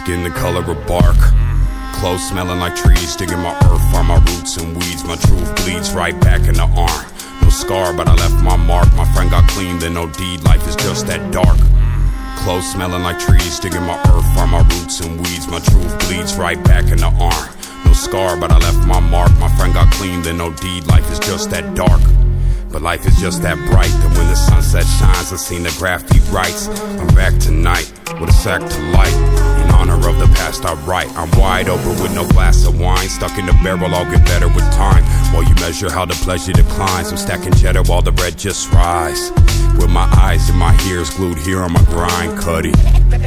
Skin the color of bark. Clothes smelling like trees, digging my earth, find my roots and weeds. My truth bleeds right back in the arm. No scar, but I left my mark. My friend got clean, then no deed. Life is just that dark. Clothes smelling like trees, digging my earth, find my roots and weeds. My truth bleeds right back in the arm. No scar, but I left my mark. My friend got clean, then no deed. Life is just that dark. But life is just that bright that when the sunset shines, I seen the graffiti rights. I'm back tonight with a sack to light. Honor of the past I write. I'm wide open with no glass of wine. Stuck in the barrel, I'll get better with time. While you measure how the pleasure declines, I'm stacking cheddar while the bread just rise. With my eyes and my ears glued here on my grind, cuddy.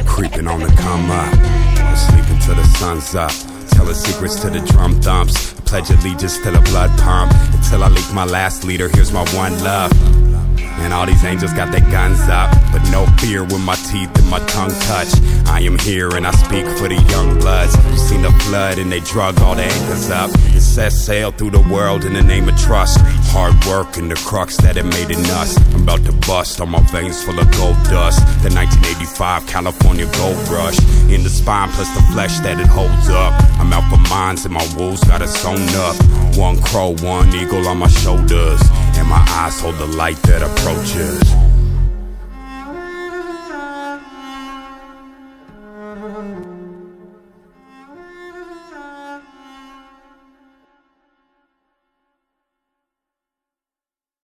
Creeping on the come up. I'm sleeping till the sun's up. Telling secrets to the drum thumps. Pledge allegiance to the blood pump. Until I leak my last leader, here's my one love. And all these angels got their guns up, but no fear when my teeth and my tongue touch. I am here and I speak for the young bloods who seen the flood and they drug all the anchors up and set sail through the world in the name of trust. Work and the crux that it made in us. I'm about to bust on my veins full of gold dust. The 1985 California gold rush in the spine plus the flesh that it holds up. I'm out for mines and my wolves got it sewn up. One crow, one eagle on my shoulders, and my eyes hold the light that approaches.